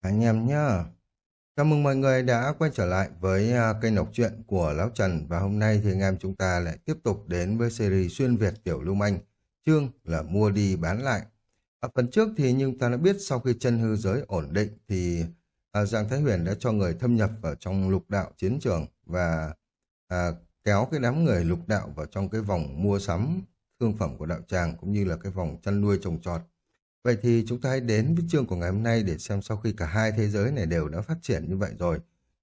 Anh em nhá. Chào mừng mọi người đã quay trở lại với à, kênh đọc truyện của Lão Trần và hôm nay thì anh em chúng ta lại tiếp tục đến với series xuyên Việt tiểu lưu manh, chương là mua đi bán lại. Ở phần trước thì nhưng ta đã biết sau khi chân hư giới ổn định thì à, Giang Thái Huyền đã cho người thâm nhập vào trong lục đạo chiến trường và à, kéo cái đám người lục đạo vào trong cái vòng mua sắm thương phẩm của đạo tràng cũng như là cái vòng chăn nuôi trồng trọt Vậy thì chúng ta hãy đến với chương của ngày hôm nay để xem sau khi cả hai thế giới này đều đã phát triển như vậy rồi,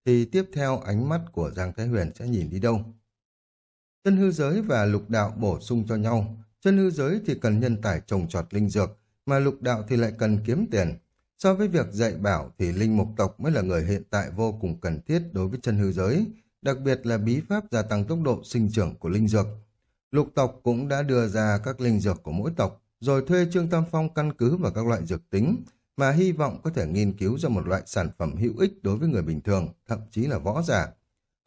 thì tiếp theo ánh mắt của Giang Thái Huyền sẽ nhìn đi đâu? Chân hư giới và lục đạo bổ sung cho nhau. Chân hư giới thì cần nhân tài trồng trọt linh dược, mà lục đạo thì lại cần kiếm tiền. So với việc dạy bảo thì linh mục tộc mới là người hiện tại vô cùng cần thiết đối với chân hư giới, đặc biệt là bí pháp gia tăng tốc độ sinh trưởng của linh dược. Lục tộc cũng đã đưa ra các linh dược của mỗi tộc, rồi thuê Trương Tam Phong căn cứ vào các loại dược tính mà hy vọng có thể nghiên cứu ra một loại sản phẩm hữu ích đối với người bình thường, thậm chí là võ giả.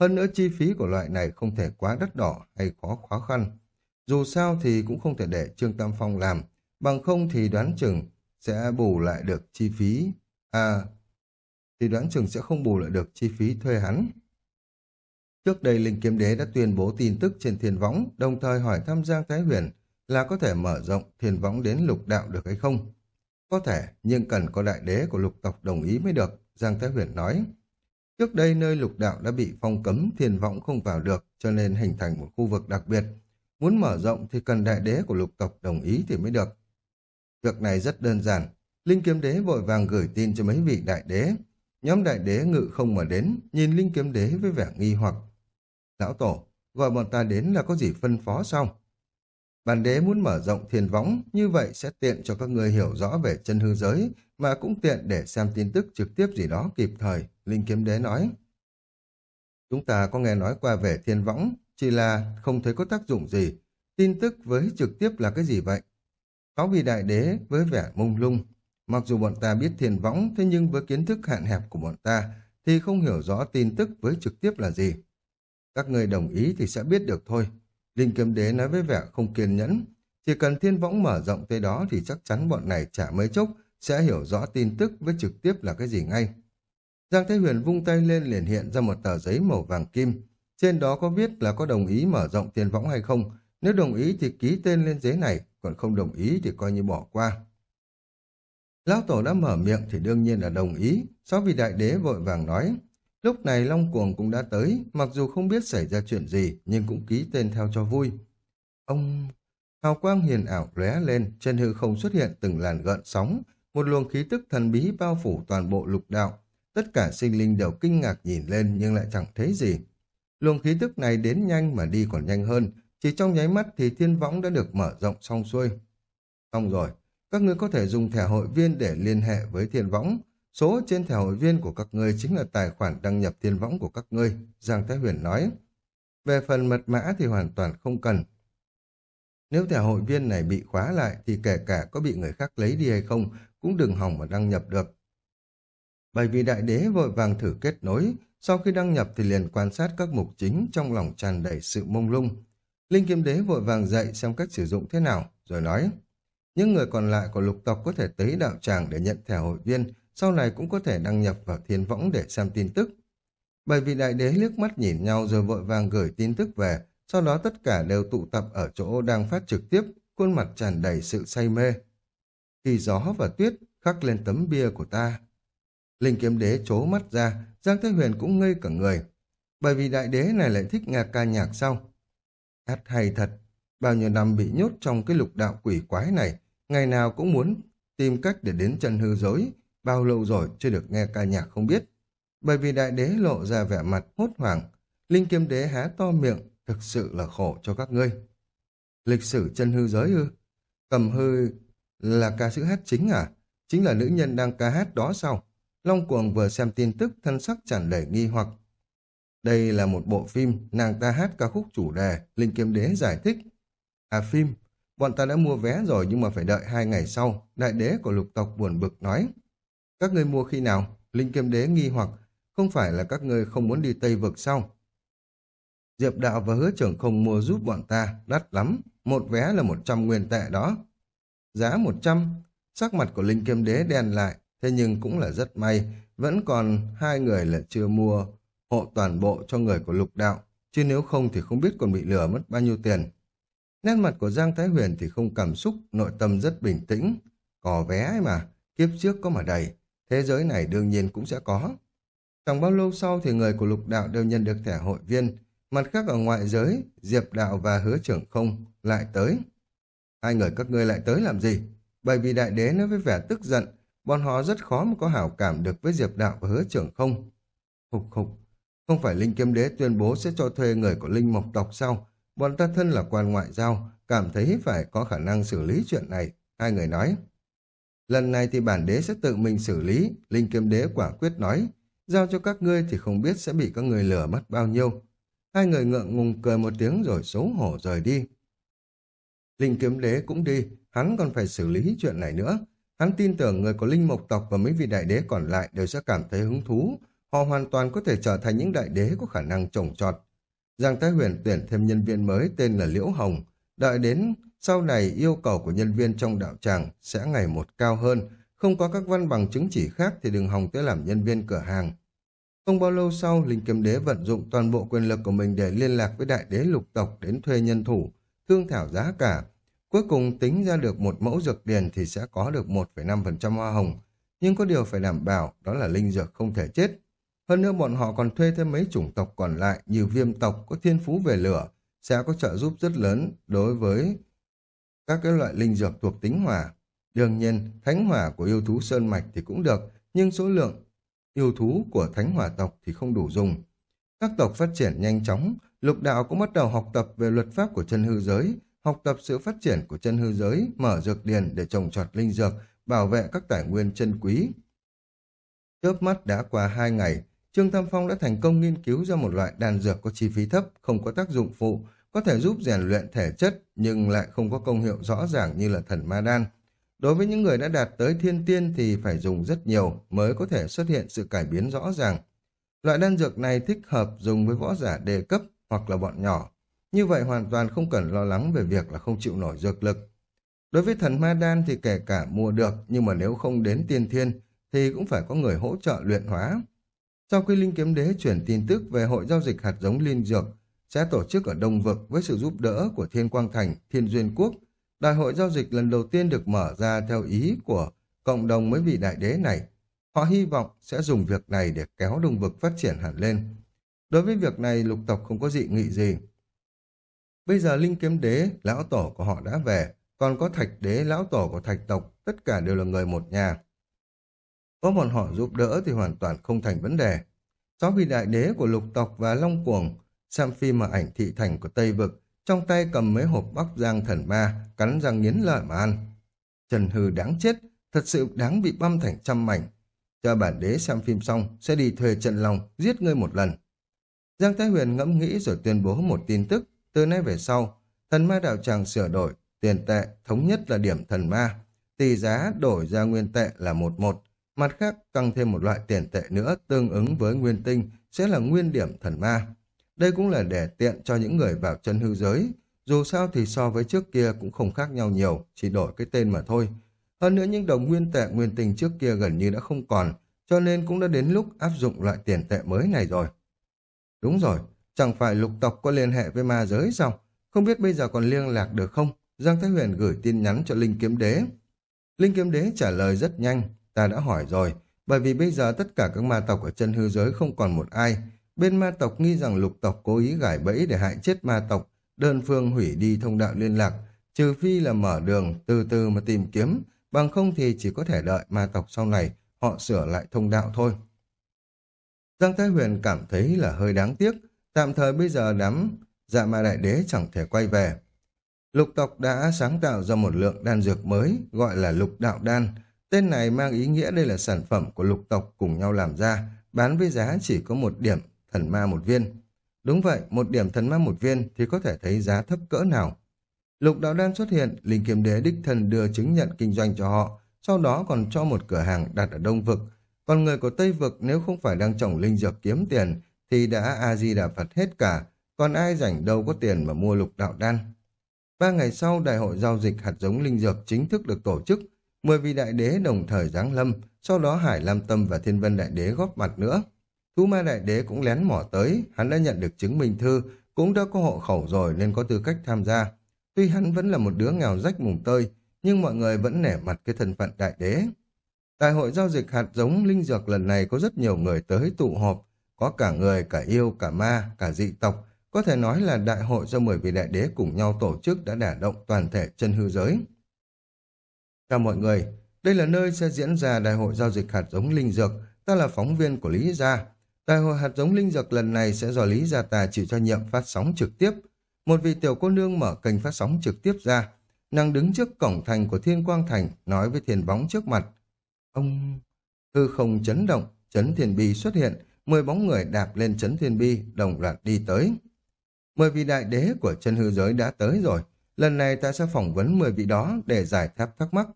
Hơn nữa chi phí của loại này không thể quá đắt đỏ hay khó khó khăn. Dù sao thì cũng không thể để Trương Tam Phong làm, bằng không thì đoán chừng sẽ bù lại được chi phí. À, thì đoán chừng sẽ không bù lại được chi phí thuê hắn. Trước đây Linh Kiếm Đế đã tuyên bố tin tức trên thiên võng, đồng thời hỏi thăm Giang Thái Huyền là có thể mở rộng thiền võng đến lục đạo được hay không? Có thể, nhưng cần có đại đế của lục tộc đồng ý mới được, Giang Thái Huyền nói. Trước đây nơi lục đạo đã bị phong cấm, thiền võng không vào được, cho nên hình thành một khu vực đặc biệt. Muốn mở rộng thì cần đại đế của lục tộc đồng ý thì mới được. Việc này rất đơn giản. Linh kiếm đế vội vàng gửi tin cho mấy vị đại đế. Nhóm đại đế ngự không mà đến, nhìn Linh kiếm đế với vẻ nghi hoặc. Lão Tổ, gọi bọn ta đến là có gì phân phó xong? Bản đế muốn mở rộng thiền võng, như vậy sẽ tiện cho các người hiểu rõ về chân hư giới, mà cũng tiện để xem tin tức trực tiếp gì đó kịp thời, Linh Kiếm Đế nói. Chúng ta có nghe nói qua về thiên võng, chỉ là không thấy có tác dụng gì. Tin tức với trực tiếp là cái gì vậy? Pháo vị đại đế với vẻ mông lung. Mặc dù bọn ta biết thiên võng, thế nhưng với kiến thức hạn hẹp của bọn ta, thì không hiểu rõ tin tức với trực tiếp là gì. Các người đồng ý thì sẽ biết được thôi. Linh kiếm đế nói với vẻ không kiên nhẫn. Chỉ cần thiên võng mở rộng tới đó thì chắc chắn bọn này chả mấy chốc sẽ hiểu rõ tin tức với trực tiếp là cái gì ngay. Giang Thế Huyền vung tay lên liền hiện ra một tờ giấy màu vàng kim. Trên đó có viết là có đồng ý mở rộng thiên võng hay không. Nếu đồng ý thì ký tên lên giấy này, còn không đồng ý thì coi như bỏ qua. Lão Tổ đã mở miệng thì đương nhiên là đồng ý, sau vì đại đế vội vàng nói. Lúc này Long Cuồng cũng đã tới, mặc dù không biết xảy ra chuyện gì, nhưng cũng ký tên theo cho vui. Ông... Hào quang hiền ảo lóe lên, trên hư không xuất hiện từng làn gợn sóng, một luồng khí tức thần bí bao phủ toàn bộ lục đạo. Tất cả sinh linh đều kinh ngạc nhìn lên nhưng lại chẳng thấy gì. Luồng khí tức này đến nhanh mà đi còn nhanh hơn, chỉ trong nháy mắt thì thiên võng đã được mở rộng xong xuôi. Xong rồi, các ngươi có thể dùng thẻ hội viên để liên hệ với thiên võng, Số trên thẻ hội viên của các ngươi chính là tài khoản đăng nhập tiền võng của các ngươi, Giang Thái Huyền nói. Về phần mật mã thì hoàn toàn không cần. Nếu thẻ hội viên này bị khóa lại thì kể cả có bị người khác lấy đi hay không cũng đừng hỏng mà đăng nhập được. Bởi vì đại đế vội vàng thử kết nối, sau khi đăng nhập thì liền quan sát các mục chính trong lòng tràn đầy sự mông lung. Linh kiếm đế vội vàng dạy xem cách sử dụng thế nào, rồi nói. Những người còn lại của lục tộc có thể tới đạo tràng để nhận thẻ hội viên, sau này cũng có thể đăng nhập vào thiên võng để xem tin tức. Bởi vì đại đế liếc mắt nhìn nhau rồi vội vàng gửi tin tức về, sau đó tất cả đều tụ tập ở chỗ đang phát trực tiếp, khuôn mặt tràn đầy sự say mê. Khi gió và tuyết khắc lên tấm bia của ta. Linh kiếm đế chố mắt ra, Giang Thế Huyền cũng ngây cả người. Bởi vì đại đế này lại thích nghe ca nhạc sau. Hát hay thật, bao nhiêu năm bị nhốt trong cái lục đạo quỷ quái này, ngày nào cũng muốn tìm cách để đến chân hư dối, bao lâu rồi chưa được nghe ca nhạc không biết. Bởi vì đại đế lộ ra vẻ mặt hốt hoảng, linh kiếm đế há to miệng, thực sự là khổ cho các ngươi. Lịch sử chân hư giới ư? Cầm hư là ca sĩ hát chính à? Chính là nữ nhân đang ca hát đó sao? Long cuồng vừa xem tin tức thân sắc tràn đầy nghi hoặc. Đây là một bộ phim, nàng ta hát ca khúc chủ đề, Linh Kiếm Đế giải thích. À phim, bọn ta đã mua vé rồi nhưng mà phải đợi hai ngày sau, đại đế của lục tộc buồn bực nói. Các ngươi mua khi nào? Linh Kiếm Đế nghi hoặc, không phải là các ngươi không muốn đi Tây Vực sao? Diệp Đạo và Hứa Trưởng không mua giúp bọn ta, đắt lắm, một vé là một trăm nguyên tệ đó. Giá một trăm, sắc mặt của Linh Kiếm Đế đen lại, thế nhưng cũng là rất may, vẫn còn hai người là chưa mua hộ toàn bộ cho người của lục đạo, chứ nếu không thì không biết còn bị lừa mất bao nhiêu tiền. Nét mặt của Giang Thái Huyền thì không cảm xúc, nội tâm rất bình tĩnh. Có vé ấy mà, kiếp trước có mà đầy, thế giới này đương nhiên cũng sẽ có. Chẳng bao lâu sau thì người của lục đạo đều nhận được thẻ hội viên, mặt khác ở ngoại giới, Diệp Đạo và Hứa Trưởng Không lại tới. Hai người các ngươi lại tới làm gì? Bởi vì đại đế nói với vẻ tức giận, bọn họ rất khó mà có hảo cảm được với Diệp Đạo và Hứa Trưởng Không. Hục hục, không phải Linh Kiếm Đế tuyên bố sẽ cho thuê người của Linh Mộc tộc sao? Bọn ta thân là quan ngoại giao, cảm thấy phải có khả năng xử lý chuyện này. Hai người nói. Lần này thì bản đế sẽ tự mình xử lý, Linh Kiếm Đế quả quyết nói. Giao cho các ngươi thì không biết sẽ bị các người lừa mất bao nhiêu. Hai người ngượng ngùng cười một tiếng rồi xấu hổ rời đi. Linh Kiếm Đế cũng đi, hắn còn phải xử lý chuyện này nữa. Hắn tin tưởng người có Linh Mộc tộc và mấy vị đại đế còn lại đều sẽ cảm thấy hứng thú. Họ hoàn toàn có thể trở thành những đại đế có khả năng trồng trọt. Giang Thái Huyền tuyển thêm nhân viên mới tên là Liễu Hồng. Đợi đến sau này yêu cầu của nhân viên trong đạo tràng sẽ ngày một cao hơn. Không có các văn bằng chứng chỉ khác thì đừng hòng tới làm nhân viên cửa hàng. Không bao lâu sau, Linh Kiếm Đế vận dụng toàn bộ quyền lực của mình để liên lạc với đại đế lục tộc đến thuê nhân thủ, thương thảo giá cả. Cuối cùng tính ra được một mẫu dược điền thì sẽ có được 1,5% hoa hồng. Nhưng có điều phải đảm bảo đó là linh dược không thể chết. Hơn nữa bọn họ còn thuê thêm mấy chủng tộc còn lại như viêm tộc có thiên phú về lửa, sẽ có trợ giúp rất lớn đối với các cái loại linh dược thuộc tính hỏa. Đương nhiên, thánh hỏa của yêu thú sơn mạch thì cũng được, nhưng số lượng yêu thú của thánh hỏa tộc thì không đủ dùng. Các tộc phát triển nhanh chóng, lục đạo cũng bắt đầu học tập về luật pháp của chân hư giới, học tập sự phát triển của chân hư giới, mở dược điền để trồng trọt linh dược, bảo vệ các tài nguyên chân quý. Chớp mắt đã qua hai ngày, Trương Tam Phong đã thành công nghiên cứu ra một loại đan dược có chi phí thấp, không có tác dụng phụ, có thể giúp rèn luyện thể chất nhưng lại không có công hiệu rõ ràng như là thần ma đan. Đối với những người đã đạt tới thiên tiên thì phải dùng rất nhiều mới có thể xuất hiện sự cải biến rõ ràng. Loại đan dược này thích hợp dùng với võ giả đề cấp hoặc là bọn nhỏ. Như vậy hoàn toàn không cần lo lắng về việc là không chịu nổi dược lực. Đối với thần ma đan thì kể cả mua được nhưng mà nếu không đến tiên thiên thì cũng phải có người hỗ trợ luyện hóa. Sau khi Linh Kiếm Đế chuyển tin tức về hội giao dịch hạt giống linh dược sẽ tổ chức ở Đông Vực với sự giúp đỡ của Thiên Quang Thành, Thiên Duyên Quốc, đại hội giao dịch lần đầu tiên được mở ra theo ý của cộng đồng mấy vị đại đế này. Họ hy vọng sẽ dùng việc này để kéo Đông Vực phát triển hẳn lên. Đối với việc này, lục tộc không có dị nghị gì. Bây giờ Linh Kiếm Đế, lão tổ của họ đã về, còn có Thạch Đế, lão tổ của Thạch tộc, tất cả đều là người một nhà. Có bọn họ giúp đỡ thì hoàn toàn không thành vấn đề. Sau vị đại đế của lục tộc và Long Cuồng xem phim ở ảnh thị thành của Tây Vực, trong tay cầm mấy hộp bắc giang thần ma, cắn răng nghiến lợi mà ăn. Trần Hư đáng chết, thật sự đáng bị băm thành trăm mảnh. cho bản đế xem phim xong, sẽ đi thuê Trần Long, giết ngươi một lần. Giang Thái Huyền ngẫm nghĩ rồi tuyên bố một tin tức, từ nay về sau, thần ma đạo tràng sửa đổi, tiền tệ thống nhất là điểm thần ma, tỷ giá đổi ra nguyên tệ là một một, Mặt khác, tăng thêm một loại tiền tệ nữa tương ứng với nguyên tinh sẽ là nguyên điểm thần ma. Đây cũng là để tiện cho những người vào chân hư giới. Dù sao thì so với trước kia cũng không khác nhau nhiều, chỉ đổi cái tên mà thôi. Hơn nữa những đồng nguyên tệ nguyên tinh trước kia gần như đã không còn, cho nên cũng đã đến lúc áp dụng loại tiền tệ mới này rồi. Đúng rồi, chẳng phải lục tộc có liên hệ với ma giới sao? Không biết bây giờ còn liên lạc được không? Giang Thái Huyền gửi tin nhắn cho Linh Kiếm Đế. Linh Kiếm Đế trả lời rất nhanh, Ta đã hỏi rồi, bởi vì bây giờ tất cả các ma tộc ở chân hư giới không còn một ai. Bên ma tộc nghi rằng lục tộc cố ý gải bẫy để hại chết ma tộc, đơn phương hủy đi thông đạo liên lạc, trừ phi là mở đường từ từ mà tìm kiếm, bằng không thì chỉ có thể đợi ma tộc sau này họ sửa lại thông đạo thôi. Giang Thái Huyền cảm thấy là hơi đáng tiếc, tạm thời bây giờ đám dạ ma đại đế chẳng thể quay về. Lục tộc đã sáng tạo ra một lượng đan dược mới gọi là lục đạo đan, Tên này mang ý nghĩa đây là sản phẩm của lục tộc cùng nhau làm ra, bán với giá chỉ có một điểm thần ma một viên. Đúng vậy, một điểm thần ma một viên thì có thể thấy giá thấp cỡ nào. Lục đạo đan xuất hiện, Linh Kiếm Đế đích thần đưa chứng nhận kinh doanh cho họ, sau đó còn cho một cửa hàng đặt ở Đông Vực. Còn người của Tây Vực nếu không phải đang trồng linh dược kiếm tiền thì đã A-di-đà Phật hết cả, còn ai rảnh đâu có tiền mà mua lục đạo đan. Ba ngày sau, đại hội giao dịch hạt giống linh dược chính thức được tổ chức, Mười vị đại đế đồng thời giáng lâm, sau đó Hải Lam Tâm và Thiên Vân Đại Đế góp mặt nữa. Thú Ma Đại Đế cũng lén mỏ tới, hắn đã nhận được chứng minh thư, cũng đã có hộ khẩu rồi nên có tư cách tham gia. Tuy hắn vẫn là một đứa nghèo rách mùng tơi, nhưng mọi người vẫn nể mặt cái thân phận đại đế. tại hội giao dịch hạt giống linh dược lần này có rất nhiều người tới tụ họp, có cả người, cả yêu, cả ma, cả dị tộc. Có thể nói là đại hội do 10 vị đại đế cùng nhau tổ chức đã đả động toàn thể chân hư giới. Chào mọi người, đây là nơi sẽ diễn ra đại hội giao dịch hạt giống linh dược. Ta là phóng viên của Lý Gia. Đại hội hạt giống linh dược lần này sẽ do Lý Gia Tà chịu trách nhiệm phát sóng trực tiếp. Một vị tiểu cô nương mở kênh phát sóng trực tiếp ra. Nàng đứng trước cổng thành của Thiên Quang Thành, nói với thiền bóng trước mặt. Ông... Hư không chấn động, chấn thiền bi xuất hiện, mười bóng người đạp lên chấn thiên bi, đồng loạt đi tới. Mười vị đại đế của chân hư giới đã tới rồi, lần này ta sẽ phỏng vấn mười vị đó để giải tháp thắc mắc.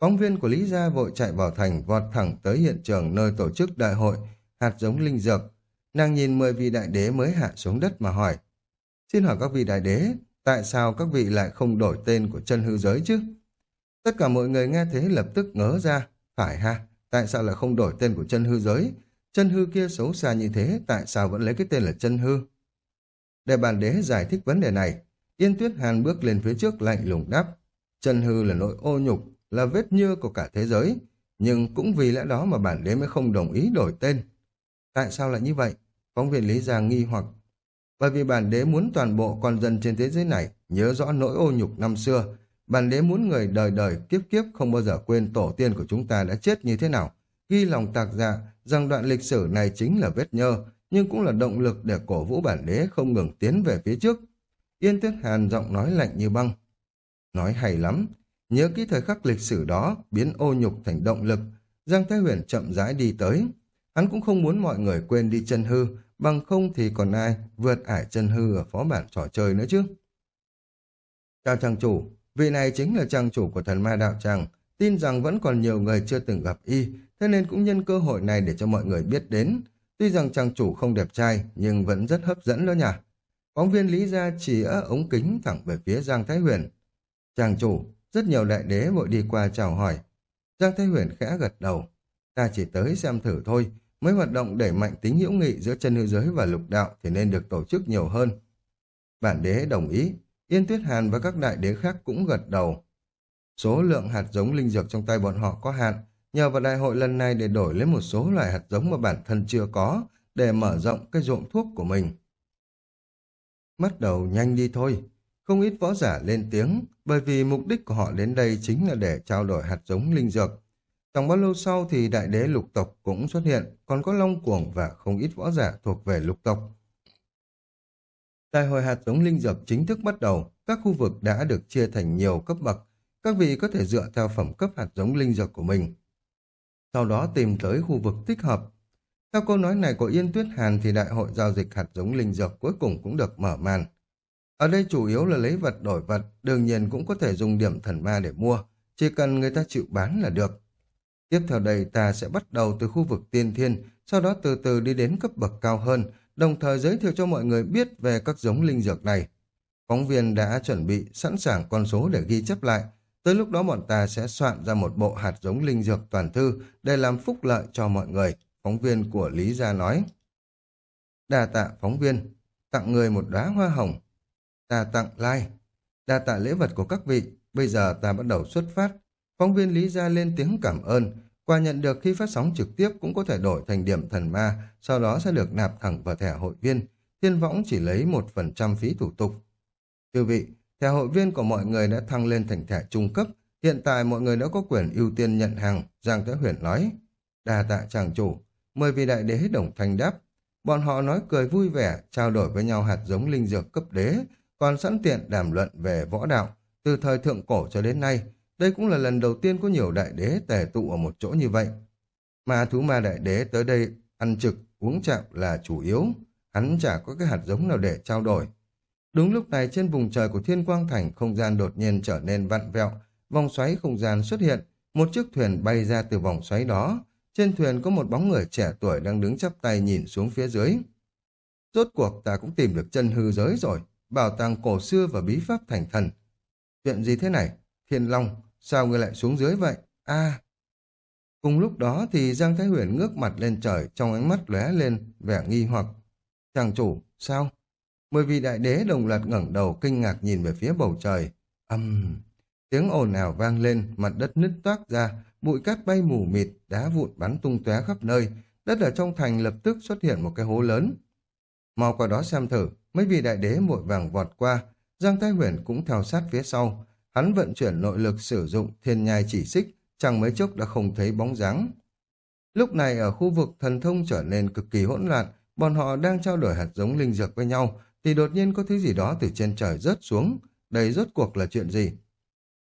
Phóng viên của Lý Gia vội chạy vào thành, vọt thẳng tới hiện trường nơi tổ chức đại hội, hạt giống linh dược. Nàng nhìn mười vị đại đế mới hạ xuống đất mà hỏi. Xin hỏi các vị đại đế, tại sao các vị lại không đổi tên của chân hư giới chứ? Tất cả mọi người nghe thế lập tức ngớ ra. Phải ha, tại sao lại không đổi tên của chân hư giới? Chân hư kia xấu xa như thế, tại sao vẫn lấy cái tên là chân hư? Để bản đế giải thích vấn đề này, Yên Tuyết Hàn bước lên phía trước lạnh lùng đáp. Chân hư là nỗi ô nhục, là vết nhơ của cả thế giới. Nhưng cũng vì lẽ đó mà bản đế mới không đồng ý đổi tên. Tại sao lại như vậy? Phóng viên Lý Giang nghi hoặc. Bởi vì bản đế muốn toàn bộ con dân trên thế giới này nhớ rõ nỗi ô nhục năm xưa. Bản đế muốn người đời đời kiếp kiếp không bao giờ quên tổ tiên của chúng ta đã chết như thế nào. Ghi lòng tạc dạ rằng đoạn lịch sử này chính là vết nhơ, nhưng cũng là động lực để cổ vũ bản đế không ngừng tiến về phía trước. Yên Tuyết Hàn giọng nói lạnh như băng. Nói hay lắm, nhớ kỹ thời khắc lịch sử đó biến ô nhục thành động lực. Giang Thái Huyền chậm rãi đi tới. Hắn cũng không muốn mọi người quên đi chân hư, bằng không thì còn ai vượt ải chân hư ở phó bản trò chơi nữa chứ. Chào trang chủ, vị này chính là trang chủ của thần ma đạo tràng, tin rằng vẫn còn nhiều người chưa từng gặp y, thế nên cũng nhân cơ hội này để cho mọi người biết đến. Tuy rằng trang chủ không đẹp trai, nhưng vẫn rất hấp dẫn đó nhỉ. Phóng viên Lý Gia chỉ ở ống kính thẳng về phía Giang Thái Huyền. Trang chủ, rất nhiều đại đế vội đi qua chào hỏi. Giang Thái Huyền khẽ gật đầu. Ta chỉ tới xem thử thôi, mấy hoạt động đẩy mạnh tính hữu nghị giữa chân hư giới và lục đạo thì nên được tổ chức nhiều hơn. Bản đế đồng ý, Yên Tuyết Hàn và các đại đế khác cũng gật đầu. Số lượng hạt giống linh dược trong tay bọn họ có hạn, nhờ vào đại hội lần này để đổi lấy một số loại hạt giống mà bản thân chưa có, để mở rộng cái ruộng thuốc của mình. Bắt đầu nhanh đi thôi. Không ít võ giả lên tiếng, bởi vì mục đích của họ đến đây chính là để trao đổi hạt giống linh dược chẳng bao lâu sau thì đại đế lục tộc cũng xuất hiện, còn có long cuồng và không ít võ giả thuộc về lục tộc. Đại hội hạt giống linh dược chính thức bắt đầu, các khu vực đã được chia thành nhiều cấp bậc, các vị có thể dựa theo phẩm cấp hạt giống linh dược của mình. Sau đó tìm tới khu vực thích hợp. Theo câu nói này của Yên Tuyết Hàn thì đại hội giao dịch hạt giống linh dược cuối cùng cũng được mở màn. Ở đây chủ yếu là lấy vật đổi vật, đương nhiên cũng có thể dùng điểm thần ma để mua, chỉ cần người ta chịu bán là được. Tiếp theo đây ta sẽ bắt đầu từ khu vực tiên thiên, sau đó từ từ đi đến cấp bậc cao hơn, đồng thời giới thiệu cho mọi người biết về các giống linh dược này. Phóng viên đã chuẩn bị sẵn sàng con số để ghi chép lại, Tới lúc đó bọn ta sẽ soạn ra một bộ hạt giống linh dược toàn thư để làm phúc lợi cho mọi người, phóng viên của Lý Gia nói. Đà tạ phóng viên, tặng người một đóa hoa hồng. Ta tặng like, đà tạ lễ vật của các vị, bây giờ ta bắt đầu xuất phát. Phóng viên Lý Gia lên tiếng cảm ơn, quà nhận được khi phát sóng trực tiếp cũng có thể đổi thành điểm thần ma, sau đó sẽ được nạp thẳng vào thẻ hội viên. Thiên võng chỉ lấy một phần trăm phí thủ tục. Thưa vị, Thẻ hội viên của mọi người đã thăng lên thành thẻ trung cấp. Hiện tại mọi người đã có quyền ưu tiên nhận hàng, Giang Thế Huyền nói. Đà tạ chàng chủ, mời vị đại đế đồng thanh đáp. Bọn họ nói cười vui vẻ, trao đổi với nhau hạt giống linh dược cấp đế, còn sẵn tiện đàm luận về võ đạo. Từ thời thượng cổ cho đến nay, đây cũng là lần đầu tiên có nhiều đại đế tề tụ ở một chỗ như vậy. Mà thú ma đại đế tới đây ăn trực, uống chạm là chủ yếu. Hắn chả có cái hạt giống nào để trao đổi. Đúng lúc này trên vùng trời của Thiên Quang Thành không gian đột nhiên trở nên vặn vẹo, vòng xoáy không gian xuất hiện, một chiếc thuyền bay ra từ vòng xoáy đó. Trên thuyền có một bóng người trẻ tuổi đang đứng chắp tay nhìn xuống phía dưới. Rốt cuộc ta cũng tìm được chân hư giới rồi, bảo tàng cổ xưa và bí pháp thành thần. Chuyện gì thế này? Thiên Long, sao ngươi lại xuống dưới vậy? a Cùng lúc đó thì Giang Thái Huyền ngước mặt lên trời trong ánh mắt lóe lên vẻ nghi hoặc. Chàng chủ, sao? Mười vị đại đế đồng loạt ngẩng đầu kinh ngạc nhìn về phía bầu trời. Âm... Tiếng ồn ào vang lên, mặt đất nứt toác ra, bụi cát bay mù mịt, đá vụn bắn tung tóe khắp nơi. Đất ở trong thành lập tức xuất hiện một cái hố lớn. Mau qua đó xem thử, mấy vị đại đế vội vàng vọt qua, Giang Thái Huyền cũng theo sát phía sau. Hắn vận chuyển nội lực sử dụng thiên nhai chỉ xích, chẳng mấy chốc đã không thấy bóng dáng. Lúc này ở khu vực thần thông trở nên cực kỳ hỗn loạn, bọn họ đang trao đổi hạt giống linh dược với nhau, thì đột nhiên có thứ gì đó từ trên trời rớt xuống. Đây rốt cuộc là chuyện gì?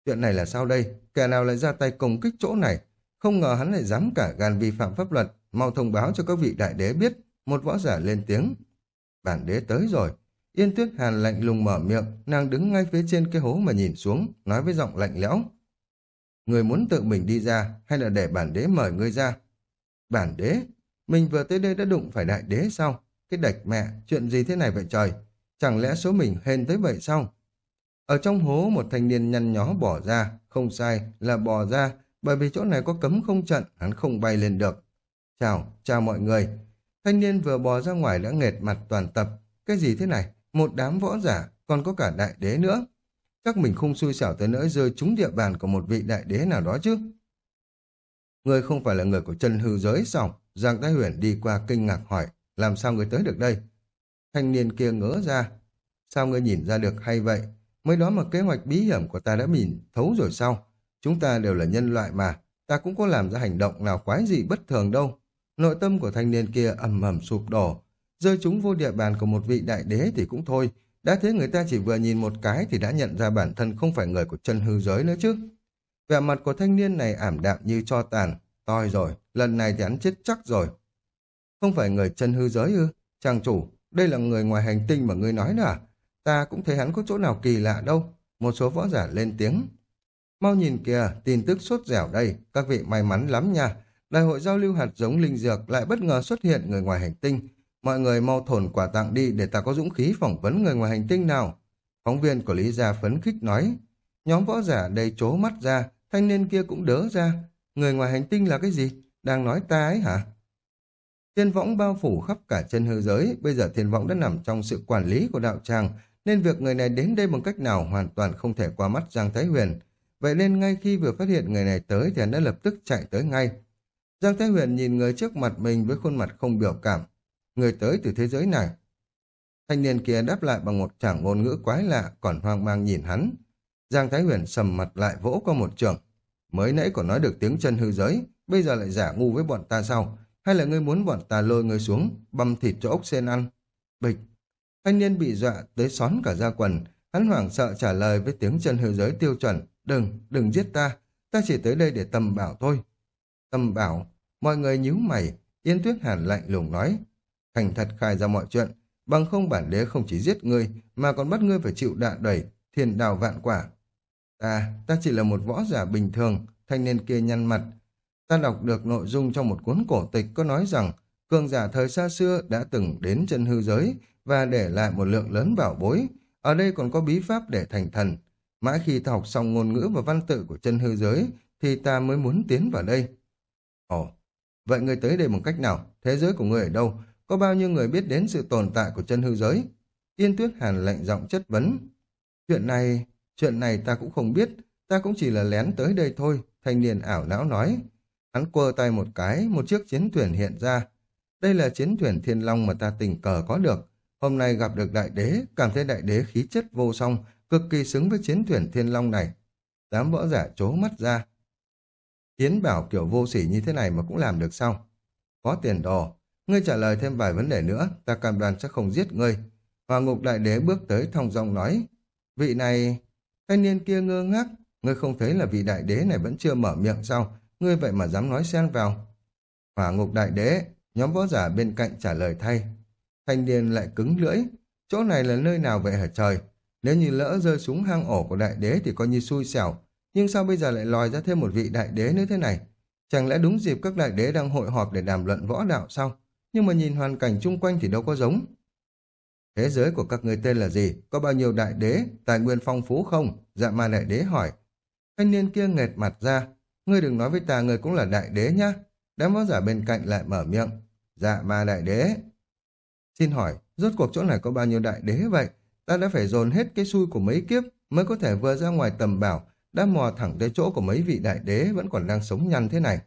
Chuyện này là sao đây? Kẻ nào lại ra tay công kích chỗ này? Không ngờ hắn lại dám cả gan vi phạm pháp luật, mau thông báo cho các vị đại đế biết. Một võ giả lên tiếng. Bản đế tới rồi. Yên tuyết hàn lạnh lùng mở miệng, nàng đứng ngay phía trên cái hố mà nhìn xuống, nói với giọng lạnh lẽo. Người muốn tự mình đi ra, hay là để bản đế mời ngươi ra? Bản đế? Mình vừa tới đây đã đụng phải đại đế sao? Cái đạch mẹ, chuyện gì thế này vậy trời? Chẳng lẽ số mình hên tới vậy sao? Ở trong hố một thanh niên nhăn nhó bỏ ra, không sai là bỏ ra, bởi vì chỗ này có cấm không trận, hắn không bay lên được. Chào, chào mọi người. Thanh niên vừa bò ra ngoài đã nghệt mặt toàn tập. Cái gì thế này? Một đám võ giả, còn có cả đại đế nữa. Chắc mình không xui xẻo tới nỗi rơi trúng địa bàn của một vị đại đế nào đó chứ. Người không phải là người của chân hư giới sao? Giang Thái Huyền đi qua kinh ngạc hỏi, làm sao người tới được đây? Thanh niên kia ngỡ ra, sao ngươi nhìn ra được hay vậy? Mới đó mà kế hoạch bí hiểm của ta đã nhìn thấu rồi sao? Chúng ta đều là nhân loại mà, ta cũng có làm ra hành động nào quái gì bất thường đâu. Nội tâm của thanh niên kia ầm ầm sụp đổ, rơi chúng vô địa bàn của một vị đại đế thì cũng thôi, đã thế người ta chỉ vừa nhìn một cái thì đã nhận ra bản thân không phải người của chân hư giới nữa chứ. Vẻ mặt của thanh niên này ảm đạm như cho tàn, toi rồi, lần này thì hắn chết chắc rồi. Không phải người chân hư giới ư? Chàng chủ, đây là người ngoài hành tinh mà ngươi nói đó à? Ta cũng thấy hắn có chỗ nào kỳ lạ đâu. Một số võ giả lên tiếng. Mau nhìn kìa, tin tức sốt dẻo đây, các vị may mắn lắm nha. Đại hội giao lưu hạt giống linh dược lại bất ngờ xuất hiện người ngoài hành tinh. Mọi người mau thổn quả tặng đi để ta có dũng khí phỏng vấn người ngoài hành tinh nào. Phóng viên của Lý Gia phấn khích nói. Nhóm võ giả đầy chố mắt ra, thanh niên kia cũng đỡ ra. Người ngoài hành tinh là cái gì? Đang nói ta ấy hả? Thiên võng bao phủ khắp cả chân hư giới, bây giờ thiên võng đã nằm trong sự quản lý của đạo tràng, nên việc người này đến đây bằng cách nào hoàn toàn không thể qua mắt Giang Thái Huyền. Vậy nên ngay khi vừa phát hiện người này tới thì hắn đã lập tức chạy tới ngay. Giang Thái Huyền nhìn người trước mặt mình với khuôn mặt không biểu cảm. Người tới từ thế giới này. Thanh niên kia đáp lại bằng một trảng ngôn ngữ quái lạ còn hoang mang nhìn hắn. Giang Thái Huyền sầm mặt lại vỗ qua một trường. Mới nãy còn nói được tiếng chân hư giới, bây giờ lại giả ngu với bọn ta sao? Hay là ngươi muốn bọn ta lôi ngươi xuống, băm thịt cho ốc sen ăn? Bịch! Thanh niên bị dọa tới xón cả da quần, hắn hoảng sợ trả lời với tiếng chân hư giới tiêu chuẩn. Đừng, đừng giết ta, ta chỉ tới đây để tầm bảo thôi. Tầm bảo, mọi người nhíu mày, Yên Tuyết Hàn lạnh lùng nói. Thành thật khai ra mọi chuyện, bằng không bản đế không chỉ giết ngươi, mà còn bắt ngươi phải chịu đạ đẩy, thiên đào vạn quả. Ta, ta chỉ là một võ giả bình thường, thanh niên kia nhăn mặt. Ta đọc được nội dung trong một cuốn cổ tịch có nói rằng cường giả thời xa xưa đã từng đến chân hư giới và để lại một lượng lớn bảo bối. Ở đây còn có bí pháp để thành thần. Mãi khi ta học xong ngôn ngữ và văn tự của chân hư giới thì ta mới muốn tiến vào đây. Ồ, vậy người tới đây bằng cách nào? Thế giới của người ở đâu? Có bao nhiêu người biết đến sự tồn tại của chân hư giới? Yên Tuyết Hàn lạnh giọng chất vấn. Chuyện này, chuyện này ta cũng không biết, ta cũng chỉ là lén tới đây thôi, thanh niên ảo não nói. Hắn quơ tay một cái, một chiếc chiến thuyền hiện ra. Đây là chiến thuyền thiên long mà ta tình cờ có được. Hôm nay gặp được đại đế, cảm thấy đại đế khí chất vô song, cực kỳ xứng với chiến thuyền thiên long này. tám võ giả chố mắt ra. Tiến bảo kiểu vô sỉ như thế này mà cũng làm được sao? Có tiền đồ. Ngươi trả lời thêm vài vấn đề nữa, ta cam đoan sẽ không giết ngươi. Hòa ngục đại đế bước tới thong dong nói. Vị này... Thanh niên kia ngơ ngác. Ngươi không thấy là vị đại đế này vẫn chưa mở miệng sao? Ngươi vậy mà dám nói xen vào. Hỏa ngục đại đế, nhóm võ giả bên cạnh trả lời thay. Thanh niên lại cứng lưỡi. Chỗ này là nơi nào vậy hả trời? Nếu như lỡ rơi xuống hang ổ của đại đế thì coi như xui xẻo. Nhưng sao bây giờ lại lòi ra thêm một vị đại đế nữa thế này? Chẳng lẽ đúng dịp các đại đế đang hội họp để đàm luận võ đạo sao? Nhưng mà nhìn hoàn cảnh chung quanh thì đâu có giống. Thế giới của các người tên là gì? Có bao nhiêu đại đế? Tài nguyên phong phú không? Dạ ma đại đế hỏi. Thanh niên kia nghệt mặt ra. ngươi đừng nói với ta ngươi cũng là đại đế nhá. Đám võ giả bên cạnh lại mở miệng. Dạ ma đại đế. Xin hỏi, rốt cuộc chỗ này có bao nhiêu đại đế vậy? Ta đã phải dồn hết cái xui của mấy kiếp mới có thể vừa ra ngoài tầm bảo, đã mò thẳng tới chỗ của mấy vị đại đế vẫn còn đang sống nhăn thế này.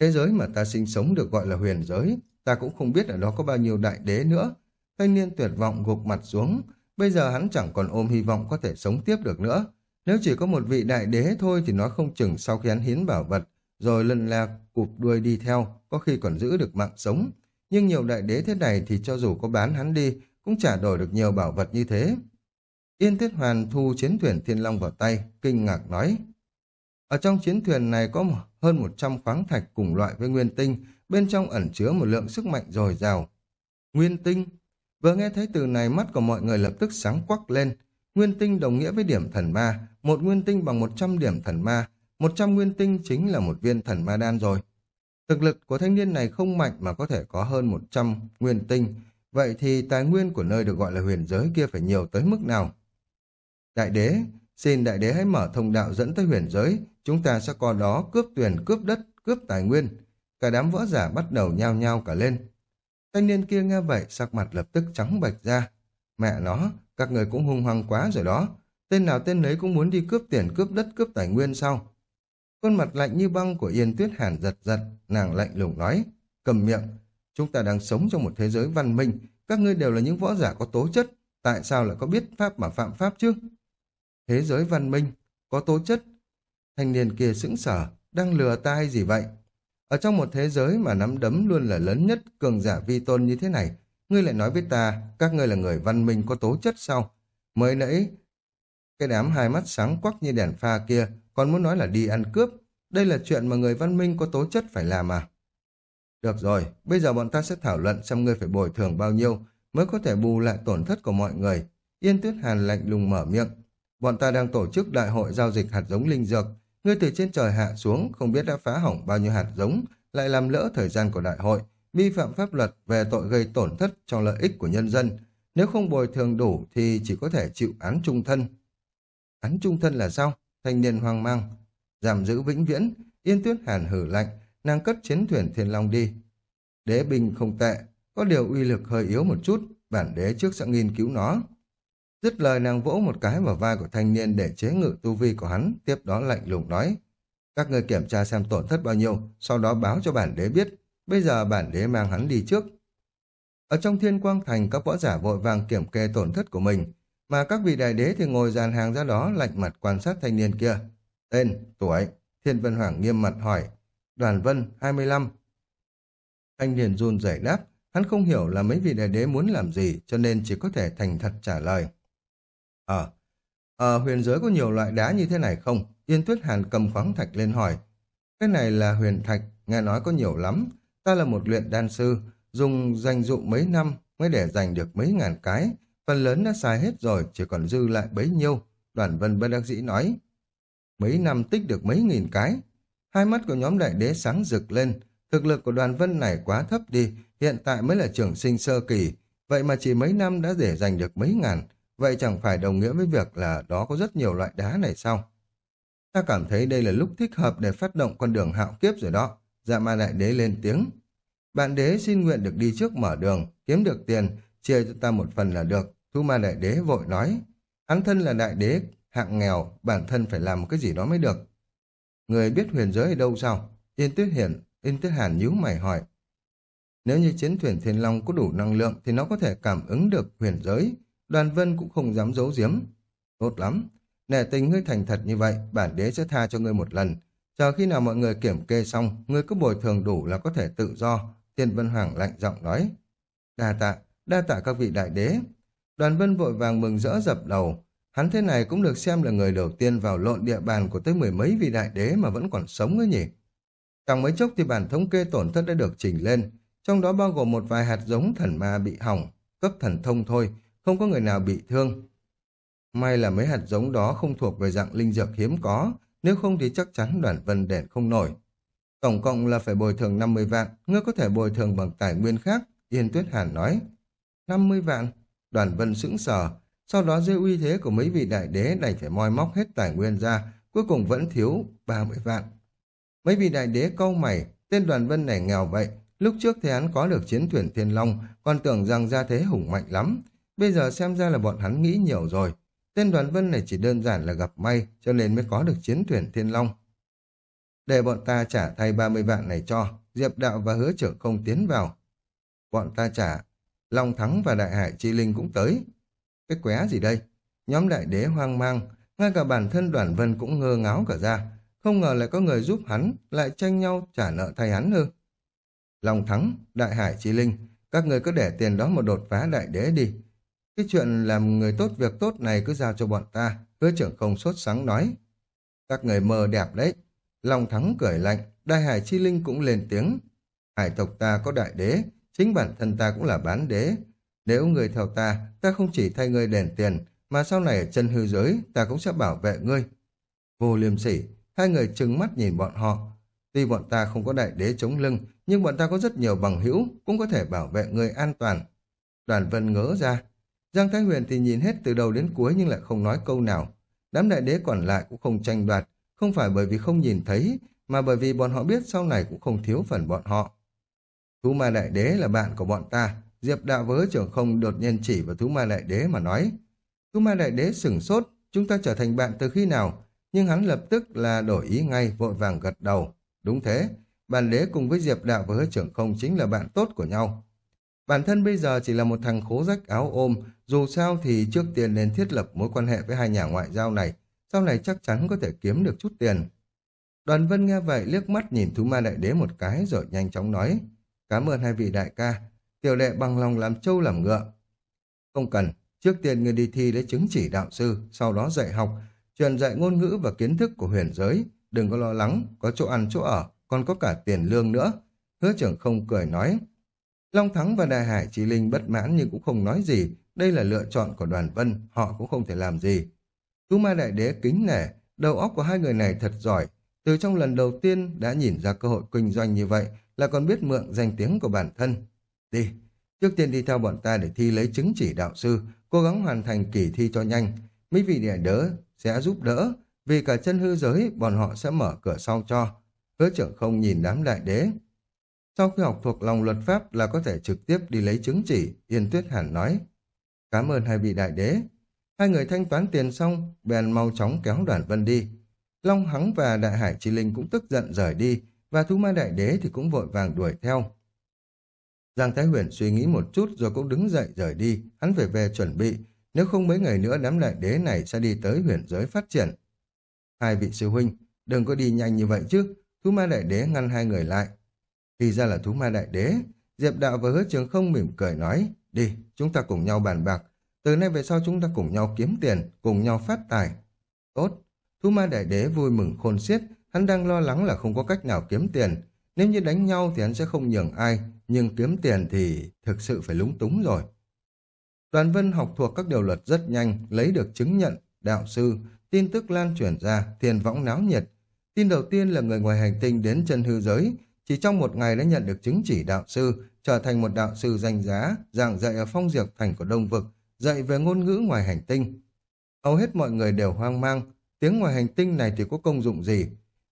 Thế giới mà ta sinh sống được gọi là huyền giới, ta cũng không biết ở đó có bao nhiêu đại đế nữa. Thanh niên tuyệt vọng gục mặt xuống, bây giờ hắn chẳng còn ôm hy vọng có thể sống tiếp được nữa. Nếu chỉ có một vị đại đế thôi thì nó không chừng sau khi hắn hiến bảo vật, rồi lần la cụp đuôi đi theo, có khi còn giữ được mạng sống. Nhưng nhiều đại đế thế này thì cho dù có bán hắn đi, cũng trả đổi được nhiều bảo vật như thế. Yên Tuyết Hoàn thu chiến thuyền Thiên Long vào tay, kinh ngạc nói. Ở trong chiến thuyền này có hơn 100 khoáng thạch cùng loại với nguyên tinh, bên trong ẩn chứa một lượng sức mạnh dồi dào. Nguyên tinh? Vừa nghe thấy từ này mắt của mọi người lập tức sáng quắc lên. Nguyên tinh đồng nghĩa với điểm thần ma, một nguyên tinh bằng 100 điểm thần ma, 100 nguyên tinh chính là một viên thần ma đan rồi. Thực lực của thanh niên này không mạnh mà có thể có hơn 100 nguyên tinh, vậy thì tài nguyên của nơi được gọi là huyền giới kia phải nhiều tới mức nào? Đại đế, xin đại đế hãy mở thông đạo dẫn tới huyền giới, chúng ta sẽ có đó cướp tuyển, cướp đất, cướp tài nguyên. Cả đám võ giả bắt đầu nhao nhao cả lên. Thanh niên kia nghe vậy, sắc mặt lập tức trắng bệch ra. Mẹ nó, các người cũng hung hoang quá rồi đó. Tên nào tên nấy cũng muốn đi cướp tiền, cướp đất, cướp tài nguyên sao? khuôn mặt lạnh như băng của Yên Tuyết Hàn giật giật, nàng lạnh lùng nói, cầm miệng. Chúng ta đang sống trong một thế giới văn minh, các ngươi đều là những võ giả có tố chất, tại sao lại có biết pháp mà phạm pháp chứ? Thế giới văn minh, có tố chất. Thanh niên kia sững sở, đang lừa ta hay gì vậy? Ở trong một thế giới mà nắm đấm luôn là lớn nhất, cường giả vi tôn như thế này, ngươi lại nói với ta, các ngươi là người văn minh có tố chất sao? Mới nãy, cái đám hai mắt sáng quắc như đèn pha kia, còn muốn nói là đi ăn cướp. Đây là chuyện mà người văn minh có tố chất phải làm à? Được rồi, bây giờ bọn ta sẽ thảo luận xem ngươi phải bồi thường bao nhiêu mới có thể bù lại tổn thất của mọi người. Yên Tuyết Hàn lạnh lùng mở miệng. Bọn ta đang tổ chức đại hội giao dịch hạt giống linh dược. Ngươi từ trên trời hạ xuống, không biết đã phá hỏng bao nhiêu hạt giống, lại làm lỡ thời gian của đại hội, vi phạm pháp luật về tội gây tổn thất cho lợi ích của nhân dân. Nếu không bồi thường đủ thì chỉ có thể chịu án trung thân. Án trung thân là sao? Thanh niên hoang mang. Giảm giữ vĩnh viễn, Yên Tuyết Hàn hử lạnh, nàng cất chiến thuyền thiên long đi. Đế binh không tệ, có điều uy lực hơi yếu một chút, bản đế trước sẽ nghiên cứu nó. Dứt lời nàng vỗ một cái vào vai của thanh niên để chế ngự tu vi của hắn, tiếp đó lạnh lùng nói. Các người kiểm tra xem tổn thất bao nhiêu, sau đó báo cho bản đế biết. Bây giờ bản đế mang hắn đi trước. Ở trong thiên quang thành, các võ giả vội vàng kiểm kê tổn thất của mình, mà các vị đại đế thì ngồi dàn hàng ra đó lạnh mặt quan sát thanh niên kia. Tên, tuổi, Thiên Vân Hoàng nghiêm mặt hỏi. Đoàn Vân, 25. Thanh niên run rẩy đáp, hắn không hiểu là mấy vị đại đế muốn làm gì cho nên chỉ có thể thành thật trả lời. Ờ, ở huyền giới có nhiều loại đá như thế này không? Yên Tuyết Hàn cầm khoáng thạch lên hỏi. Cái này là huyền thạch, nghe nói có nhiều lắm. Ta là một luyện đan sư, dùng dành dụ mấy năm mới để giành được mấy ngàn cái. Phần lớn đã xài hết rồi, chỉ còn dư lại bấy nhiêu. Đoàn vân bất đắc dĩ nói. Mấy năm tích được mấy nghìn cái. Hai mắt của nhóm đại đế sáng rực lên. Thực lực của đoàn vân này quá thấp đi, hiện tại mới là trưởng sinh sơ kỳ. Vậy mà chỉ mấy năm đã để giành được mấy ngàn. Vậy chẳng phải đồng nghĩa với việc là đó có rất nhiều loại đá này sao? Ta cảm thấy đây là lúc thích hợp để phát động con đường hạo kiếp rồi đó. Dạ ma đại đế lên tiếng. Bạn đế xin nguyện được đi trước mở đường, kiếm được tiền, chia cho ta một phần là được. Thu ma đại đế vội nói. Hắn thân là đại đế, hạng nghèo, bản thân phải làm cái gì đó mới được. Người biết huyền giới ở đâu sao? Yên Tuyết Hiển, Yên Tuyết Hàn nhíu mày hỏi. Nếu như chiến thuyền Thiên Long có đủ năng lượng thì nó có thể cảm ứng được huyền giới. Đoàn Vân cũng không dám giấu giếm. Tốt lắm. Nể tình ngươi thành thật như vậy, bản đế sẽ tha cho ngươi một lần. Chờ khi nào mọi người kiểm kê xong, ngươi cứ bồi thường đủ là có thể tự do. Tiên Vân Hoàng lạnh giọng nói. Đa tạ, đa tạ các vị đại đế. Đoàn Vân vội vàng mừng rỡ dập đầu. Hắn thế này cũng được xem là người đầu tiên vào lộn địa bàn của tới mười mấy vị đại đế mà vẫn còn sống ấy nhỉ. Càng mấy chốc thì bản thống kê tổn thất đã được chỉnh lên, trong đó bao gồm một vài hạt giống thần ma bị hỏng, cấp thần thông thôi, không có người nào bị thương. May là mấy hạt giống đó không thuộc về dạng linh dược hiếm có, nếu không thì chắc chắn đoàn vân đèn không nổi. Tổng cộng là phải bồi thường 50 vạn, ngươi có thể bồi thường bằng tài nguyên khác, Yên Tuyết Hàn nói. 50 vạn, đoàn vân sững sờ, sau đó dưới uy thế của mấy vị đại đế đành phải moi móc hết tài nguyên ra, cuối cùng vẫn thiếu 30 vạn. Mấy vị đại đế câu mày, tên đoàn vân này nghèo vậy, lúc trước thì hắn có được chiến thuyền thiên long, còn tưởng rằng ra thế hùng mạnh lắm. Bây giờ xem ra là bọn hắn nghĩ nhiều rồi. Tên đoàn vân này chỉ đơn giản là gặp may, cho nên mới có được chiến thuyền thiên long. Để bọn ta trả thay 30 vạn này cho, Diệp Đạo và hứa trưởng không tiến vào. Bọn ta trả, Long Thắng và Đại Hải Chi Linh cũng tới. Cái qué gì đây? Nhóm đại đế hoang mang, ngay cả bản thân đoàn vân cũng ngơ ngáo cả ra. Không ngờ lại có người giúp hắn, lại tranh nhau trả nợ thay hắn ư. Long Thắng, Đại Hải Chi Linh, các người cứ để tiền đó một đột phá đại đế đi. Cái chuyện làm người tốt việc tốt này cứ giao cho bọn ta, hứa trưởng không sốt sáng nói. Các người mơ đẹp đấy. Long Thắng cười lạnh, Đại Hải Chi Linh cũng lên tiếng. Hải tộc ta có đại đế, chính bản thân ta cũng là bán đế. Nếu người theo ta, ta không chỉ thay ngươi đền tiền, mà sau này ở chân hư giới, ta cũng sẽ bảo vệ ngươi. Vô liêm sỉ, hai người trừng mắt nhìn bọn họ. Tuy bọn ta không có đại đế chống lưng, nhưng bọn ta có rất nhiều bằng hữu, cũng có thể bảo vệ người an toàn. Đoàn vân ngỡ ra. Giang Thái Huyền thì nhìn hết từ đầu đến cuối nhưng lại không nói câu nào. Đám đại đế còn lại cũng không tranh đoạt, không phải bởi vì không nhìn thấy, mà bởi vì bọn họ biết sau này cũng không thiếu phần bọn họ. Thú ma đại đế là bạn của bọn ta, Diệp đạo với trưởng không đột nhiên chỉ vào thú ma đại đế mà nói. Thú ma đại đế sửng sốt, chúng ta trở thành bạn từ khi nào? Nhưng hắn lập tức là đổi ý ngay, vội vàng gật đầu. Đúng thế, bản đế cùng với Diệp đạo với trưởng không chính là bạn tốt của nhau. Bản thân bây giờ chỉ là một thằng khố rách áo ôm, dù sao thì trước tiên nên thiết lập mối quan hệ với hai nhà ngoại giao này, sau này chắc chắn có thể kiếm được chút tiền. Đoàn vân nghe vậy liếc mắt nhìn thú ma đại đế một cái rồi nhanh chóng nói, cảm ơn hai vị đại ca, tiểu đệ bằng lòng làm trâu làm ngựa. Không cần, trước tiên người đi thi lấy chứng chỉ đạo sư, sau đó dạy học, truyền dạy ngôn ngữ và kiến thức của huyền giới, đừng có lo lắng, có chỗ ăn chỗ ở, còn có cả tiền lương nữa. Hứa trưởng không cười nói, Long Thắng và Đại Hải Chỉ Linh bất mãn nhưng cũng không nói gì, đây là lựa chọn của đoàn vân, họ cũng không thể làm gì. tú ma đại đế kính nể, đầu óc của hai người này thật giỏi, từ trong lần đầu tiên đã nhìn ra cơ hội kinh doanh như vậy là còn biết mượn danh tiếng của bản thân. Đi, trước tiên đi theo bọn ta để thi lấy chứng chỉ đạo sư, cố gắng hoàn thành kỳ thi cho nhanh. Mấy vị đại đỡ sẽ giúp đỡ, vì cả chân hư giới bọn họ sẽ mở cửa sau cho. Hứa trưởng không nhìn đám đại đế. Sau khi học thuộc lòng luật pháp là có thể trực tiếp đi lấy chứng chỉ, Yên Tuyết Hàn nói. Cảm ơn hai vị đại đế. Hai người thanh toán tiền xong, bèn mau chóng kéo đoàn vân đi. Long Hắng và Đại Hải Chi Linh cũng tức giận rời đi, và Thú Ma Đại Đế thì cũng vội vàng đuổi theo. Giang Thái Huyền suy nghĩ một chút rồi cũng đứng dậy rời đi, hắn phải về chuẩn bị, nếu không mấy ngày nữa đám đại đế này sẽ đi tới huyền giới phát triển. Hai vị sư huynh, đừng có đi nhanh như vậy chứ, Thú Ma Đại Đế ngăn hai người lại. Thì ra là Thú Ma Đại Đế, Diệp Đạo và Hứa Trường không mỉm cười nói, đi, chúng ta cùng nhau bàn bạc, từ nay về sau chúng ta cùng nhau kiếm tiền, cùng nhau phát tài. Tốt, Thú Ma Đại Đế vui mừng khôn xiết, hắn đang lo lắng là không có cách nào kiếm tiền. Nếu như đánh nhau thì hắn sẽ không nhường ai, nhưng kiếm tiền thì thực sự phải lúng túng rồi. Đoàn Vân học thuộc các điều luật rất nhanh, lấy được chứng nhận, đạo sư, tin tức lan truyền ra, thiền võng náo nhiệt. Tin đầu tiên là người ngoài hành tinh đến chân hư giới, chỉ trong một ngày đã nhận được chứng chỉ đạo sư, trở thành một đạo sư danh giá, giảng dạy ở phong diệt thành của Đông Vực, dạy về ngôn ngữ ngoài hành tinh. Hầu hết mọi người đều hoang mang, tiếng ngoài hành tinh này thì có công dụng gì?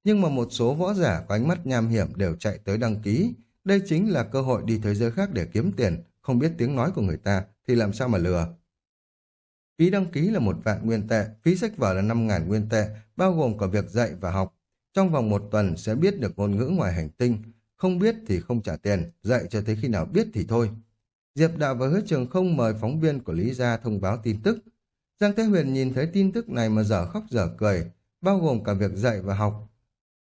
Nhưng mà một số võ giả có ánh mắt nham hiểm đều chạy tới đăng ký. Đây chính là cơ hội đi thế giới khác để kiếm tiền, không biết tiếng nói của người ta thì làm sao mà lừa. Phí đăng ký là một vạn nguyên tệ, phí sách vở là 5.000 nguyên tệ, bao gồm cả việc dạy và học. Trong vòng một tuần sẽ biết được ngôn ngữ ngoài hành tinh, không biết thì không trả tiền, dạy cho tới khi nào biết thì thôi. Diệp Đạo và Hứa Trường không mời phóng viên của Lý Gia thông báo tin tức. Giang Thế Huyền nhìn thấy tin tức này mà dở khóc dở cười, bao gồm cả việc dạy và học.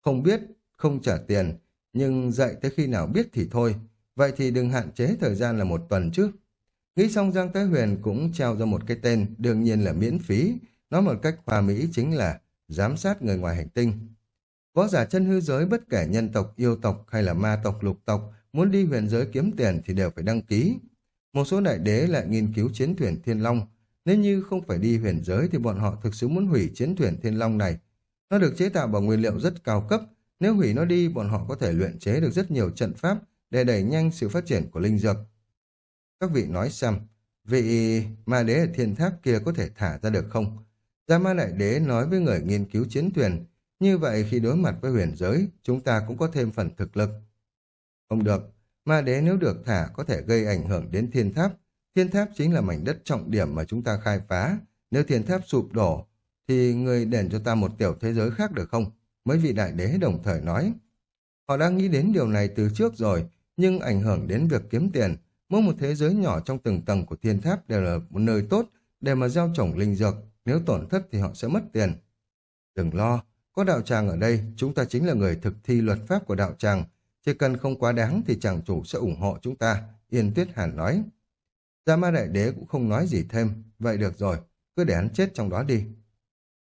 Không biết, không trả tiền, nhưng dạy tới khi nào biết thì thôi. Vậy thì đừng hạn chế thời gian là một tuần chứ. Nghĩ xong Giang Thế Huyền cũng treo ra một cái tên, đương nhiên là miễn phí. Nói một cách hòa mỹ chính là giám sát người ngoài hành tinh. Võ giả chân hư giới bất kể nhân tộc, yêu tộc hay là ma tộc, lục tộc, muốn đi huyền giới kiếm tiền thì đều phải đăng ký. Một số đại đế lại nghiên cứu chiến thuyền Thiên Long. Nếu như không phải đi huyền giới thì bọn họ thực sự muốn hủy chiến thuyền Thiên Long này. Nó được chế tạo bằng nguyên liệu rất cao cấp. Nếu hủy nó đi, bọn họ có thể luyện chế được rất nhiều trận pháp để đẩy nhanh sự phát triển của linh dược. Các vị nói xem, vị ma đế ở thiên tháp kia có thể thả ra được không? Gia Ma Đại Đế nói với người nghiên cứu chiến thuyền, như vậy khi đối mặt với huyền giới, chúng ta cũng có thêm phần thực lực. Không được, ma đế nếu được thả có thể gây ảnh hưởng đến thiên tháp. Thiên tháp chính là mảnh đất trọng điểm mà chúng ta khai phá. Nếu thiên tháp sụp đổ, thì người đền cho ta một tiểu thế giới khác được không? Mấy vị đại đế đồng thời nói. Họ đang nghĩ đến điều này từ trước rồi, nhưng ảnh hưởng đến việc kiếm tiền. Mỗi một thế giới nhỏ trong từng tầng của thiên tháp đều là một nơi tốt để mà gieo trồng linh dược. Nếu tổn thất thì họ sẽ mất tiền. Đừng lo, có đạo tràng ở đây, chúng ta chính là người thực thi luật pháp của đạo tràng. Chỉ cần không quá đáng thì chàng chủ sẽ ủng hộ chúng ta, Yên Tuyết Hàn nói. Gia Ma Đại Đế cũng không nói gì thêm, vậy được rồi, cứ để hắn chết trong đó đi.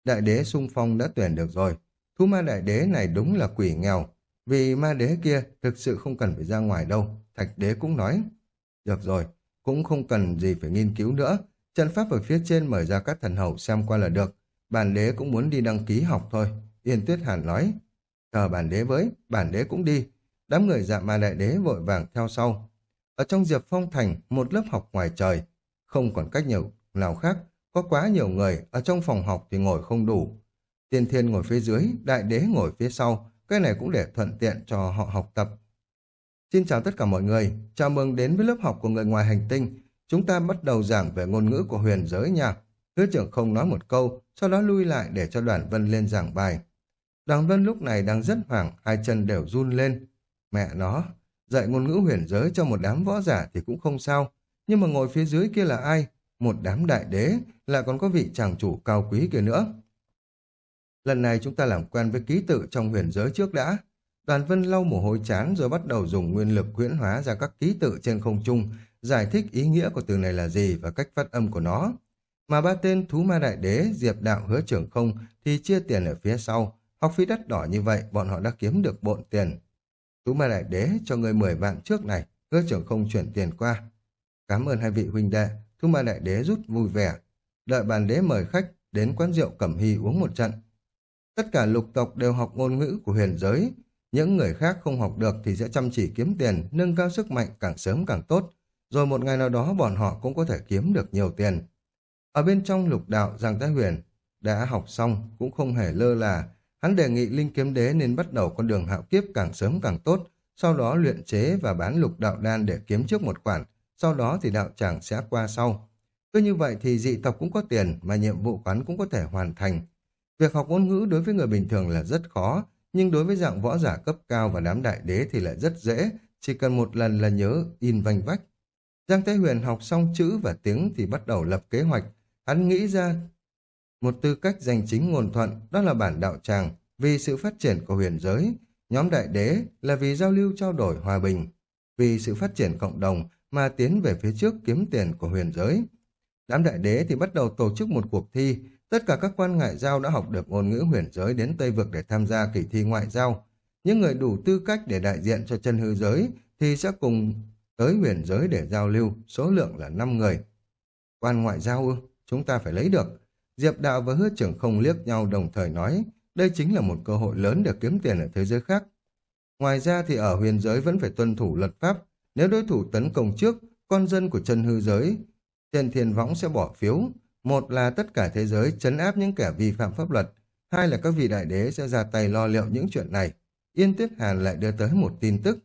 Đại Đế sung phong đã tuyển được rồi, Thú Ma Đại Đế này đúng là quỷ nghèo, vì ma đế kia thực sự không cần phải ra ngoài đâu, Thạch Đế cũng nói. Được rồi, cũng không cần gì phải nghiên cứu nữa, trận pháp ở phía trên mời ra các thần hậu xem qua là được, bản đế cũng muốn đi đăng ký học thôi. Yên Tuyết Hàn nói, chờ bản đế với, bản đế cũng đi. Đám người dạ ma đại đế vội vàng theo sau. Ở trong Diệp Phong Thành, một lớp học ngoài trời, không còn cách nhiều nào khác, có quá nhiều người, ở trong phòng học thì ngồi không đủ. Tiên thiên ngồi phía dưới, đại đế ngồi phía sau, cái này cũng để thuận tiện cho họ học tập. Xin chào tất cả mọi người, chào mừng đến với lớp học của người ngoài hành tinh. Chúng ta bắt đầu giảng về ngôn ngữ của huyền giới nha. Hứa trưởng không nói một câu, sau đó lui lại để cho đoàn vân lên giảng bài. Đằng vân lúc này đang rất hoảng, hai chân đều run lên. Mẹ nó, dạy ngôn ngữ huyền giới cho một đám võ giả thì cũng không sao. Nhưng mà ngồi phía dưới kia là ai? Một đám đại đế, lại còn có vị chàng chủ cao quý kia nữa. Lần này chúng ta làm quen với ký tự trong huyền giới trước đã. Đoàn vân lau mồ hôi chán rồi bắt đầu dùng nguyên lực huyễn hóa ra các ký tự trên không trung, giải thích ý nghĩa của từ này là gì và cách phát âm của nó. Mà ba tên thú ma đại đế, diệp đạo hứa trưởng không thì chia tiền ở phía sau. Học phí đắt đỏ như vậy, bọn họ đã kiếm được bộn tiền. tú ma đại đế cho người 10 vạn trước này, hứa trưởng không chuyển tiền qua. Cảm ơn hai vị huynh đệ, tú ma đại đế rút vui vẻ. Đợi bàn đế mời khách đến quán rượu Cẩm Hy uống một trận. Tất cả lục tộc đều học ngôn ngữ của huyền giới. Những người khác không học được thì sẽ chăm chỉ kiếm tiền, nâng cao sức mạnh càng sớm càng tốt. Rồi một ngày nào đó bọn họ cũng có thể kiếm được nhiều tiền. Ở bên trong lục đạo Giang Thái Huyền đã học xong cũng không hề lơ là. Hắn đề nghị Linh Kiếm Đế nên bắt đầu con đường hạo kiếp càng sớm càng tốt, sau đó luyện chế và bán lục đạo đan để kiếm trước một khoản, sau đó thì đạo tràng sẽ qua sau. Cứ như vậy thì dị tộc cũng có tiền mà nhiệm vụ quán cũng có thể hoàn thành. Việc học ngôn ngữ đối với người bình thường là rất khó, nhưng đối với dạng võ giả cấp cao và đám đại đế thì lại rất dễ, chỉ cần một lần là nhớ in vanh vách. Giang Thế Huyền học xong chữ và tiếng thì bắt đầu lập kế hoạch. Hắn nghĩ ra một tư cách danh chính ngôn thuận, đó là bản đạo tràng, vì sự phát triển của huyền giới. Nhóm đại đế là vì giao lưu trao đổi hòa bình, vì sự phát triển cộng đồng mà tiến về phía trước kiếm tiền của huyền giới. Đám đại đế thì bắt đầu tổ chức một cuộc thi, tất cả các quan ngoại giao đã học được ngôn ngữ huyền giới đến Tây Vực để tham gia kỳ thi ngoại giao. Những người đủ tư cách để đại diện cho chân hư giới thì sẽ cùng tới huyền giới để giao lưu, số lượng là 5 người. Quan ngoại giao ư, chúng ta phải lấy được. Diệp Đạo và Hứa Trưởng không liếc nhau đồng thời nói, đây chính là một cơ hội lớn để kiếm tiền ở thế giới khác. Ngoài ra thì ở huyền giới vẫn phải tuân thủ luật pháp. Nếu đối thủ tấn công trước, con dân của chân hư giới, trên thiên võng sẽ bỏ phiếu. Một là tất cả thế giới chấn áp những kẻ vi phạm pháp luật. Hai là các vị đại đế sẽ ra tay lo liệu những chuyện này. Yên Tuyết Hàn lại đưa tới một tin tức.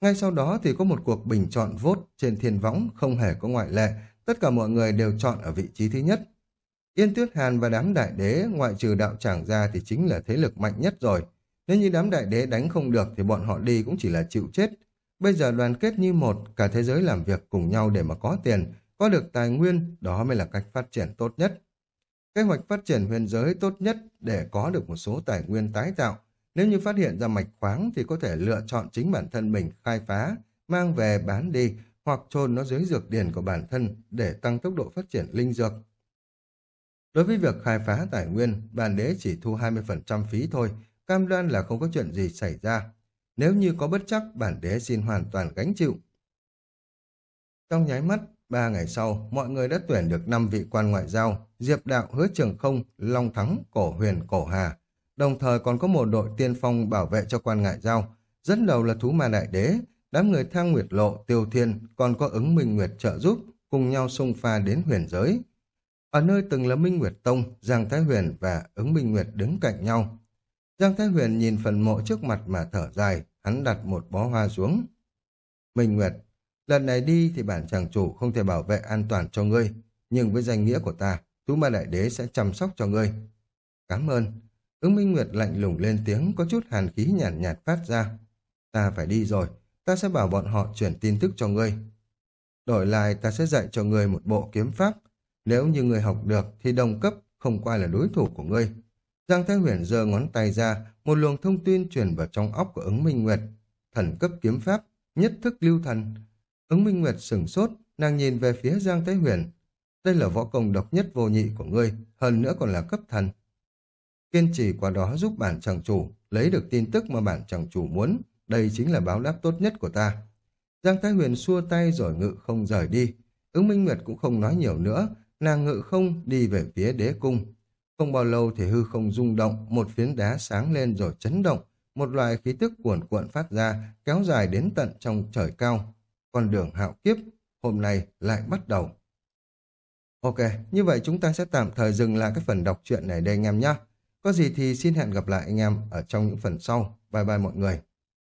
Ngay sau đó thì có một cuộc bình chọn vốt trên thiên võng, không hề có ngoại lệ. Tất cả mọi người đều chọn ở vị trí thứ nhất. Yên Tuyết Hàn và đám đại đế ngoại trừ đạo tràng ra thì chính là thế lực mạnh nhất rồi. Nếu như đám đại đế đánh không được thì bọn họ đi cũng chỉ là chịu chết. Bây giờ đoàn kết như một, cả thế giới làm việc cùng nhau để mà có tiền, có được tài nguyên, đó mới là cách phát triển tốt nhất. Kế hoạch phát triển huyền giới tốt nhất để có được một số tài nguyên tái tạo. Nếu như phát hiện ra mạch khoáng thì có thể lựa chọn chính bản thân mình khai phá, mang về bán đi hoặc chôn nó dưới dược điển của bản thân để tăng tốc độ phát triển linh dược. Đối với việc khai phá tài nguyên, bản đế chỉ thu 20% phí thôi, cam đoan là không có chuyện gì xảy ra. Nếu như có bất chắc, bản đế xin hoàn toàn gánh chịu. Trong nháy mắt, ba ngày sau, mọi người đã tuyển được 5 vị quan ngoại giao, Diệp Đạo, Hứa Trường Không, Long Thắng, Cổ Huyền, Cổ Hà. Đồng thời còn có một đội tiên phong bảo vệ cho quan ngoại giao, dẫn đầu là Thú Ma Đại Đế, đám người thang nguyệt lộ, tiêu thiên, còn có ứng minh nguyệt trợ giúp, cùng nhau xung pha đến huyền giới. Ở nơi từng là Minh Nguyệt Tông, Giang Thái Huyền và ứng Minh Nguyệt đứng cạnh nhau. Giang Thái Huyền nhìn phần mộ trước mặt mà thở dài, hắn đặt một bó hoa xuống. Minh Nguyệt, lần này đi thì bản chàng chủ không thể bảo vệ an toàn cho ngươi, nhưng với danh nghĩa của ta, Tú Ma Đại Đế sẽ chăm sóc cho ngươi. Cảm ơn. Ứng Minh Nguyệt lạnh lùng lên tiếng, có chút hàn khí nhàn nhạt, nhạt phát ra. Ta phải đi rồi, ta sẽ bảo bọn họ chuyển tin tức cho ngươi. Đổi lại ta sẽ dạy cho ngươi một bộ kiếm pháp. Nếu như ngươi học được thì đồng cấp không qua là đối thủ của ngươi. Giang Thái Huyền giơ ngón tay ra, một luồng thông tin truyền vào trong óc của ứng Minh Nguyệt. Thần cấp kiếm pháp, nhất thức lưu thần. Ứng Minh Nguyệt sửng sốt, nàng nhìn về phía Giang Thái Huyền. Đây là võ công độc nhất vô nhị của ngươi, hơn nữa còn là cấp thần. Kiên trì qua đó giúp bản chàng chủ lấy được tin tức mà bản chàng chủ muốn. Đây chính là báo đáp tốt nhất của ta. Giang Thái Huyền xua tay rồi ngự không rời đi. Ứng Minh Nguyệt cũng không nói nhiều nữa, nàng ngự không đi về phía đế cung. Không bao lâu thì hư không rung động, một phiến đá sáng lên rồi chấn động, một loại khí tức cuồn cuộn phát ra, kéo dài đến tận trong trời cao. Con đường hạo kiếp, hôm nay lại bắt đầu. Ok, như vậy chúng ta sẽ tạm thời dừng lại cái phần đọc truyện này đây anh em nhé. Có gì thì xin hẹn gặp lại anh em ở trong những phần sau. Bye bye mọi người.